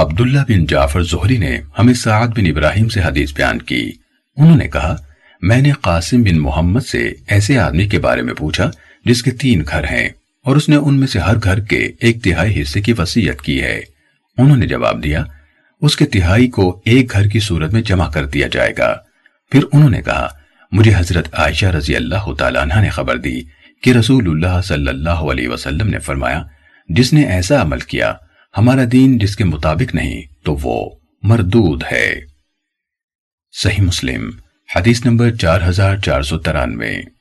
عبداللہ بن جعفر زہری نے ہمیں سعید بن ابراہیم سے حدیث بیان کی۔ انہوں نے کہا، میں نے قاسم بن محمد سے ایسے آدمی کے بارے میں پوچھا جس کے تین گھر ہیں اور اس نے ان میں سے ہر گھر کے ایک تہائی حصے کی وسیعت کی ہے۔ انہوں نے جواب دیا، اس کے تہائی کو ایک گھر کی صورت میں جمع کر دیا جائے گا۔ پھر انہوں نے کہا، مجھے حضرت عائشہ رضی اللہ تعالیٰ عنہ نے خبر دی کہ رسول اللہ صلی اللہ علیہ وسلم نے فرمایا جس نے ایسا عمل کیا ہمارا دین جس کے مطابق